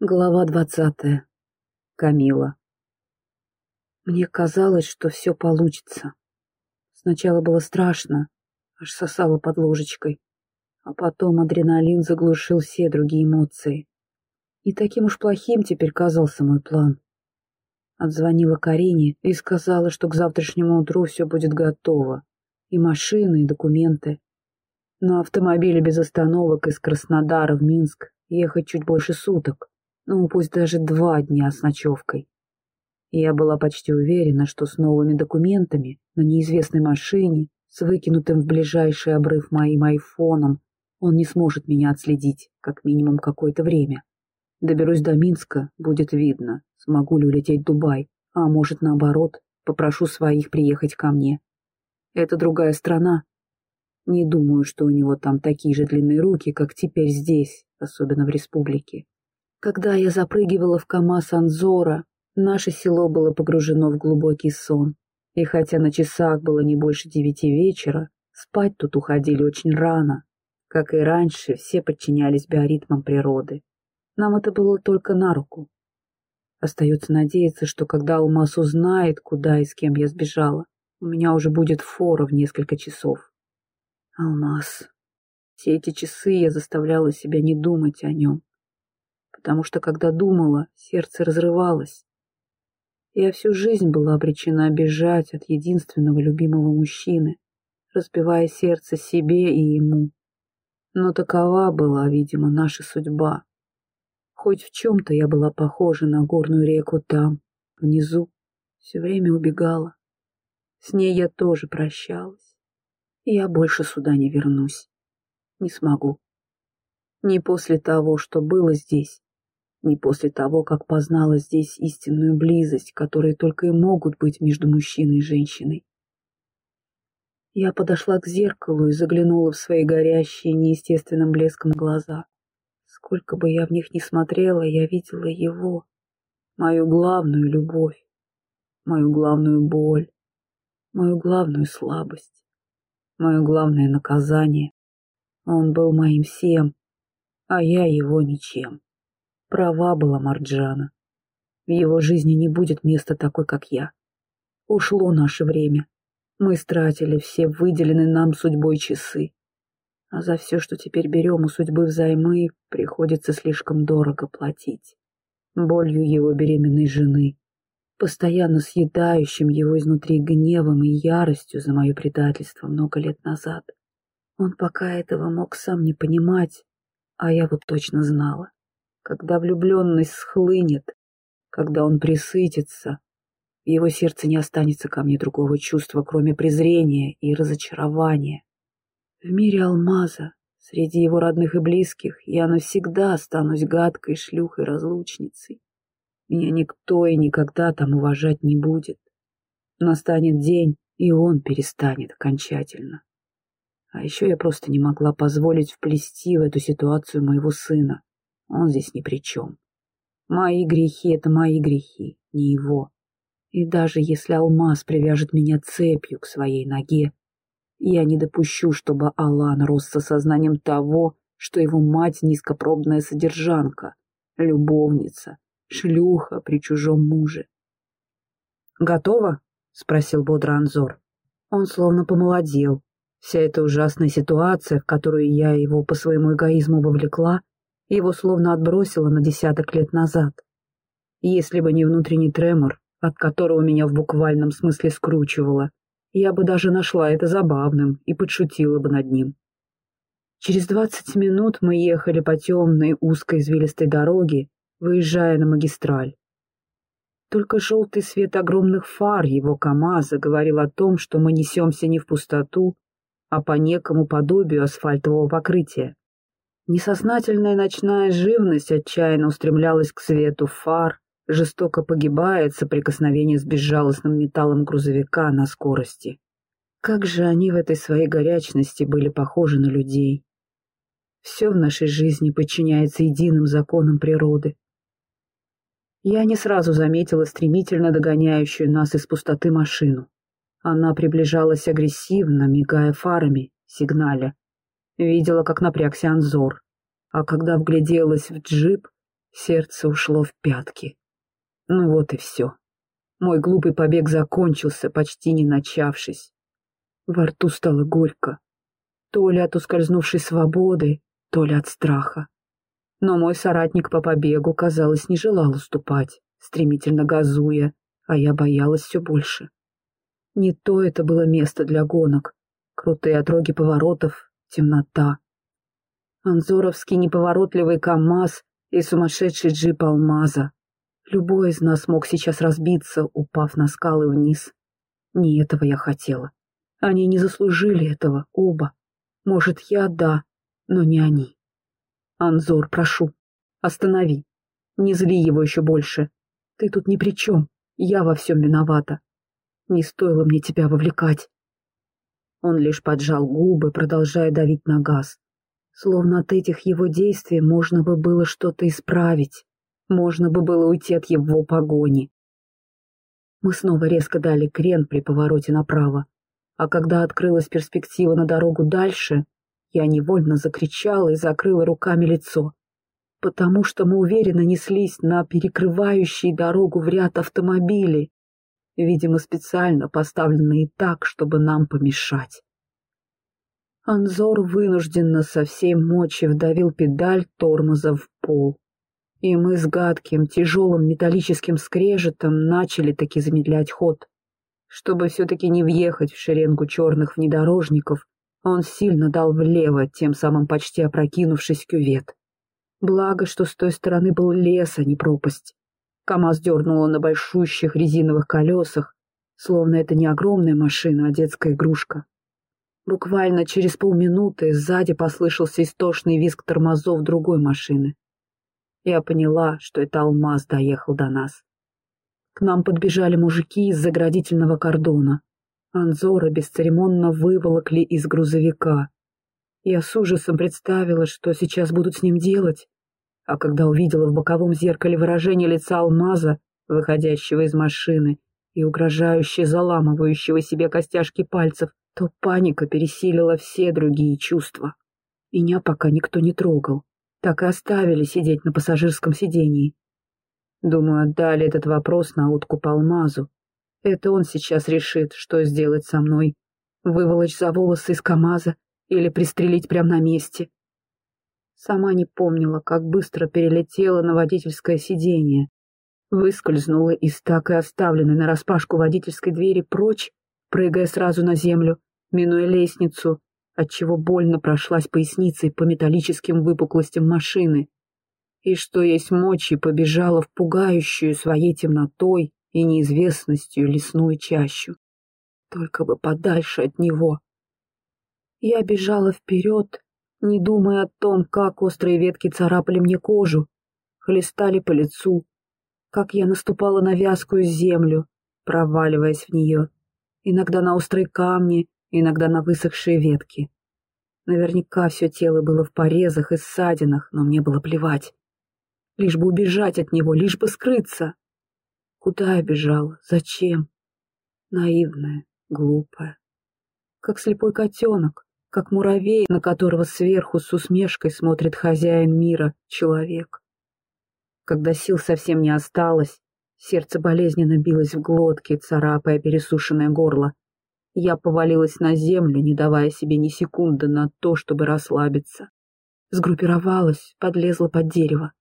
Глава двадцатая. Камила. Мне казалось, что все получится. Сначала было страшно, аж сосало под ложечкой, а потом адреналин заглушил все другие эмоции. И таким уж плохим теперь казался мой план. Отзвонила Карине и сказала, что к завтрашнему утру все будет готово. И машины, и документы. На автомобиле без остановок из Краснодара в Минск ехать чуть больше суток ну, пусть даже два дня с ночевкой. Я была почти уверена, что с новыми документами, на неизвестной машине, с выкинутым в ближайший обрыв моим айфоном, он не сможет меня отследить, как минимум какое-то время. Доберусь до Минска, будет видно, смогу ли улететь в Дубай, а может, наоборот, попрошу своих приехать ко мне. Это другая страна. Не думаю, что у него там такие же длинные руки, как теперь здесь, особенно в республике. Когда я запрыгивала в КамАЗ Анзора, наше село было погружено в глубокий сон. И хотя на часах было не больше девяти вечера, спать тут уходили очень рано. Как и раньше, все подчинялись биоритмам природы. Нам это было только на руку. Остается надеяться, что когда Алмаз узнает, куда и с кем я сбежала, у меня уже будет фора в несколько часов. Алмаз. Все эти часы я заставляла себя не думать о нем потому что, когда думала, сердце разрывалось. Я всю жизнь была обречена бежать от единственного любимого мужчины, разбивая сердце себе и ему. Но такова была, видимо, наша судьба. Хоть в чем-то я была похожа на горную реку там, внизу, все время убегала. С ней я тоже прощалась. И я больше сюда не вернусь. Не смогу. Не после того, что было здесь, не после того, как познала здесь истинную близость, которая только и могут быть между мужчиной и женщиной. Я подошла к зеркалу и заглянула в свои горящие неестественным блеском глаза. Сколько бы я в них ни смотрела, я видела его, мою главную любовь, мою главную боль, мою главную слабость, мое главное наказание. Он был моим всем, а я его ничем. Права была Марджана. В его жизни не будет места такой, как я. Ушло наше время. Мы стратили все выделенные нам судьбой часы. А за все, что теперь берем у судьбы взаймы, приходится слишком дорого платить. Болью его беременной жены, постоянно съедающим его изнутри гневом и яростью за мое предательство много лет назад. Он пока этого мог сам не понимать, а я вот точно знала когда влюбленность схлынет, когда он присытится, в его сердце не останется ко мне другого чувства, кроме презрения и разочарования. В мире алмаза, среди его родных и близких, я навсегда останусь гадкой шлюхой-разлучницей. Меня никто и никогда там уважать не будет. Настанет день, и он перестанет окончательно. А еще я просто не могла позволить вплести в эту ситуацию моего сына. Он здесь ни при чем. Мои грехи — это мои грехи, не его. И даже если алмаз привяжет меня цепью к своей ноге, я не допущу, чтобы Алан рос с осознанием того, что его мать — низкопробная содержанка, любовница, шлюха при чужом муже. «Готово?» — спросил бодро Анзор. Он словно помолодел. Вся эта ужасная ситуация, в которую я его по своему эгоизму вовлекла, его словно отбросило на десяток лет назад. Если бы не внутренний тремор, от которого меня в буквальном смысле скручивало, я бы даже нашла это забавным и подшутила бы над ним. Через двадцать минут мы ехали по темной узкой извилистой дороге, выезжая на магистраль. Только желтый свет огромных фар его КамАЗа говорил о том, что мы несемся не в пустоту, а по некому подобию асфальтового покрытия. Несознательная ночная живность отчаянно устремлялась к свету фар, жестоко погибая от соприкосновения с безжалостным металлом грузовика на скорости. Как же они в этой своей горячности были похожи на людей. Все в нашей жизни подчиняется единым законам природы. Я не сразу заметила стремительно догоняющую нас из пустоты машину. Она приближалась агрессивно, мигая фарами, сигналя, Видела, как напрягся Анзор. А когда вгляделась в джип, Сердце ушло в пятки. Ну вот и все. Мой глупый побег закончился, почти не начавшись. Во рту стало горько. То ли от ускользнувшей свободы, то ли от страха. Но мой соратник по побегу, казалось, не желал уступать, стремительно газуя, а я боялась все больше. Не то это было место для гонок. Крутые отроги поворотов, темнота. Анзоровский неповоротливый КамАЗ и сумасшедший джип Алмаза. Любой из нас мог сейчас разбиться, упав на скалы вниз. Не этого я хотела. Они не заслужили этого, оба. Может, я да, но не они. Анзор, прошу, останови. Не зли его еще больше. Ты тут ни при чем. Я во всем виновата. Не стоило мне тебя вовлекать. Он лишь поджал губы, продолжая давить на газ. Словно от этих его действий можно бы было что-то исправить. Можно бы было уйти от его погони. Мы снова резко дали крен при повороте направо. А когда открылась перспектива на дорогу дальше, я невольно закричала и закрыла руками лицо, потому что мы уверенно неслись на перекрывающие дорогу в ряд автомобилей, видимо, специально поставленные так, чтобы нам помешать. Анзор вынужденно со всей мочи вдавил педаль тормоза в пол. И мы с гадким, тяжелым металлическим скрежетом начали таки замедлять ход. Чтобы все-таки не въехать в шеренгу черных внедорожников, он сильно дал влево, тем самым почти опрокинувшись кювет. Благо, что с той стороны был лес, а не пропасть. КамАЗ дернуло на большущих резиновых колесах, словно это не огромная машина, а детская игрушка. Буквально через полминуты сзади послышался истошный визг тормозов другой машины. Я поняла, что это алмаз доехал до нас. К нам подбежали мужики из заградительного кордона. Анзора бесцеремонно выволокли из грузовика. Я с ужасом представила, что сейчас будут с ним делать, а когда увидела в боковом зеркале выражение лица алмаза, выходящего из машины, и угрожающе заламывающего себе костяшки пальцев, то паника пересилила все другие чувства. Меня пока никто не трогал так и оставили сидеть на пассажирском сидении. Думаю, отдали этот вопрос на утку по алмазу. Это он сейчас решит, что сделать со мной. Выволочь за волосы из КамАЗа или пристрелить прямо на месте. Сама не помнила, как быстро перелетела на водительское сиденье. Выскользнула из так и оставленной нараспашку водительской двери прочь, прыгая сразу на землю, минуя лестницу, отчего больно прошлась поясницей по металлическим выпуклостям машины, и что есть мочи побежала в пугающую своей темнотой и неизвестностью лесную чащу. Только бы подальше от него. Я бежала вперед, не думая о том, как острые ветки царапали мне кожу, хлестали по лицу, как я наступала на вязкую землю, проваливаясь в нее, иногда на острые камни, иногда на высохшие ветки. Наверняка все тело было в порезах и ссадинах, но мне было плевать. Лишь бы убежать от него, лишь бы скрыться. Куда я бежала? Зачем? Наивная, глупая. Как слепой котенок, как муравей, на которого сверху с усмешкой смотрит хозяин мира, человек. Когда сил совсем не осталось, сердце болезненно билось в глотке, царапая пересушенное горло. Я повалилась на землю, не давая себе ни секунды на то, чтобы расслабиться. Сгруппировалась, подлезла под дерево.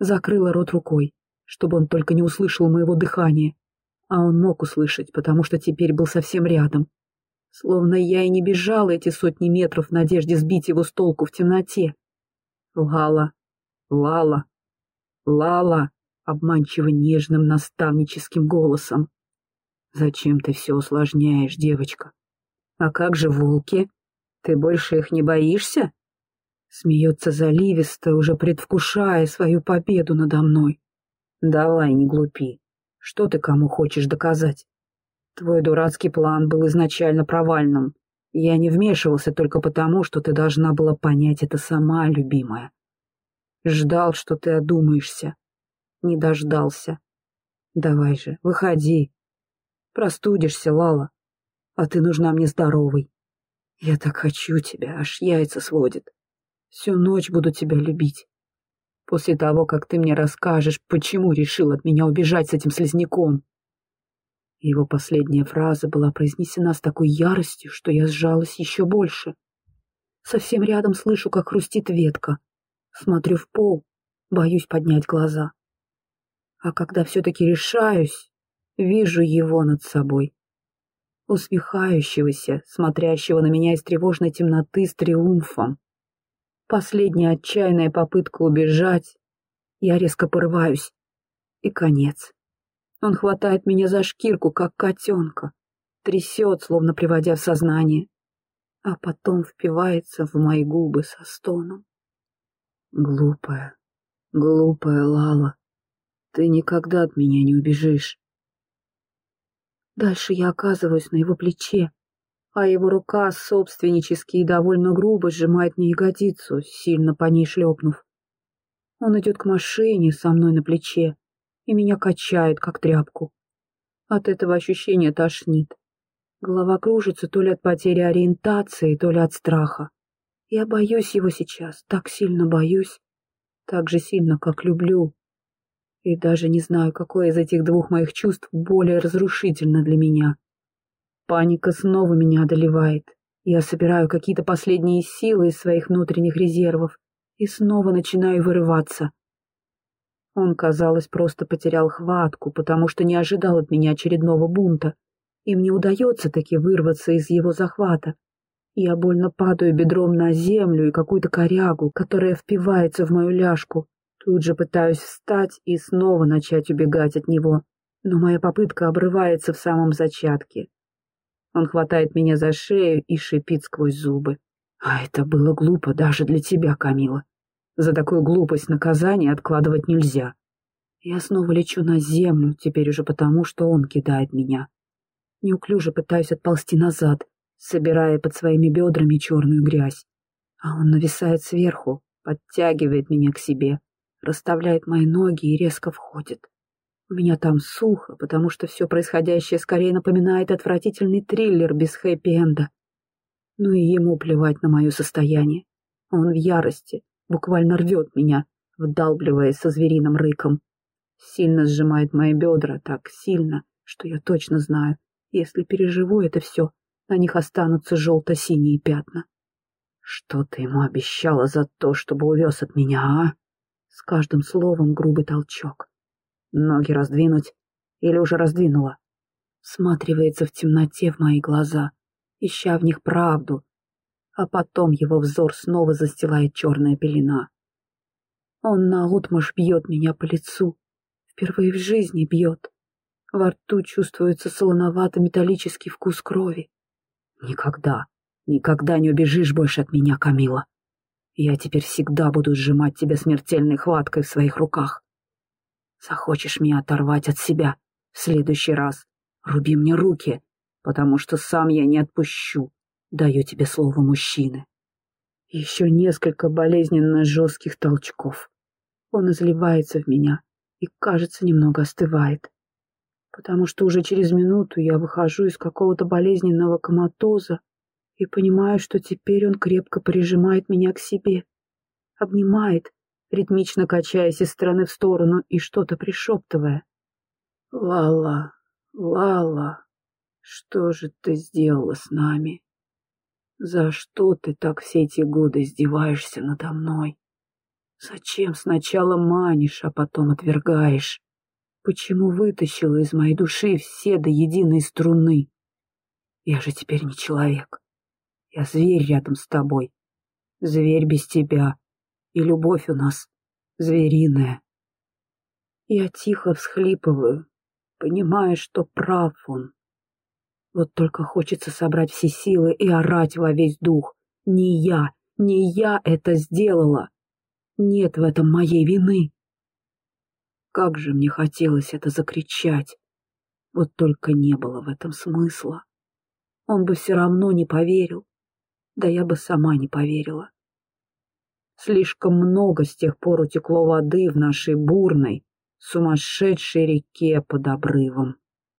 Закрыла рот рукой, чтобы он только не услышал моего дыхания. А он мог услышать, потому что теперь был совсем рядом. Словно я и не бежала эти сотни метров в надежде сбить его с толку в темноте. Лала, Лала, Лала, обманчиво нежным наставническим голосом. Зачем ты все усложняешь, девочка? А как же волки? Ты больше их не боишься? Смеется заливисто, уже предвкушая свою победу надо мной. Давай, не глупи. Что ты кому хочешь доказать? Твой дурацкий план был изначально провальным. Я не вмешивался только потому, что ты должна была понять это сама, любимая. Ждал, что ты одумаешься. Не дождался. Давай же, выходи, Простудишься, Лала. А ты нужна мне здоровой. Я так хочу тебя, аж яйца сводит. Всю ночь буду тебя любить. после того, как ты мне расскажешь, почему решил от меня убежать с этим слизняком. Его последняя фраза была произнесена с такой яростью, что я сжалась еще больше. Совсем рядом слышу, как хрустит ветка. Смотрю в пол, боюсь поднять глаза. А когда все-таки решаюсь, вижу его над собой. Усмехающегося, смотрящего на меня из тревожной темноты с триумфом. Последняя отчаянная попытка убежать. Я резко порываюсь. И конец. Он хватает меня за шкирку, как котенка, трясет, словно приводя в сознание, а потом впивается в мои губы со стоном. Глупая, глупая Лала, ты никогда от меня не убежишь. Дальше я оказываюсь на его плече, а его рука собственнически и довольно грубо сжимает мне ягодицу, сильно по ней шлепнув. Он идет к машине со мной на плече, и меня качает, как тряпку. От этого ощущения тошнит. Голова кружится то ли от потери ориентации, то ли от страха. Я боюсь его сейчас, так сильно боюсь, так же сильно, как люблю. И даже не знаю, какое из этих двух моих чувств более разрушительно для меня. Паника снова меня одолевает. Я собираю какие-то последние силы из своих внутренних резервов и снова начинаю вырываться. Он, казалось, просто потерял хватку, потому что не ожидал от меня очередного бунта. И мне удается таки вырваться из его захвата. Я больно падаю бедром на землю и какую-то корягу, которая впивается в мою ляжку. Тут же пытаюсь встать и снова начать убегать от него, но моя попытка обрывается в самом зачатке. Он хватает меня за шею и шипит сквозь зубы. А это было глупо даже для тебя, Камила. За такую глупость наказание откладывать нельзя. Я снова лечу на землю, теперь уже потому, что он кидает меня. Неуклюже пытаюсь отползти назад, собирая под своими бедрами черную грязь. А он нависает сверху, подтягивает меня к себе, расставляет мои ноги и резко входит. У меня там сухо, потому что все происходящее скорее напоминает отвратительный триллер без хэппи-энда. Ну и ему плевать на мое состояние. Он в ярости, буквально рвет меня, вдалбливаясь со звериным рыком. Сильно сжимает мои бедра, так сильно, что я точно знаю, если переживу это все, на них останутся желто-синие пятна. Что ты ему обещала за то, чтобы увез от меня, а? С каждым словом грубый толчок. Ноги раздвинуть или уже раздвинула? Сматривается в темноте в мои глаза, ища в них правду, а потом его взор снова застилает черная пелена. Он наотмашь бьет меня по лицу, впервые в жизни бьет. Во рту чувствуется солоновато-металлический вкус крови. Никогда, никогда не убежишь больше от меня, Камила. Я теперь всегда буду сжимать тебя смертельной хваткой в своих руках. Захочешь меня оторвать от себя в следующий раз, руби мне руки, потому что сам я не отпущу. Даю тебе слово мужчины. Еще несколько болезненно жестких толчков. Он изливается в меня и, кажется, немного остывает. Потому что уже через минуту я выхожу из какого-то болезненного коматоза и понимаю, что теперь он крепко прижимает меня к себе, обнимает, ритмично качаясь из стороны в сторону и что-то пришептывая. «Лала, Лала, что же ты сделала с нами?» За что ты так все эти годы издеваешься надо мной? Зачем сначала манишь, а потом отвергаешь? Почему вытащила из моей души все до единой струны? Я же теперь не человек. Я зверь рядом с тобой. Зверь без тебя. И любовь у нас звериная. Я тихо всхлипываю, понимая, что прав он. Вот только хочется собрать все силы и орать во весь дух. Не я, не я это сделала. Нет в этом моей вины. Как же мне хотелось это закричать. Вот только не было в этом смысла. Он бы все равно не поверил. Да я бы сама не поверила. Слишком много с тех пор утекло воды в нашей бурной, сумасшедшей реке под обрывом.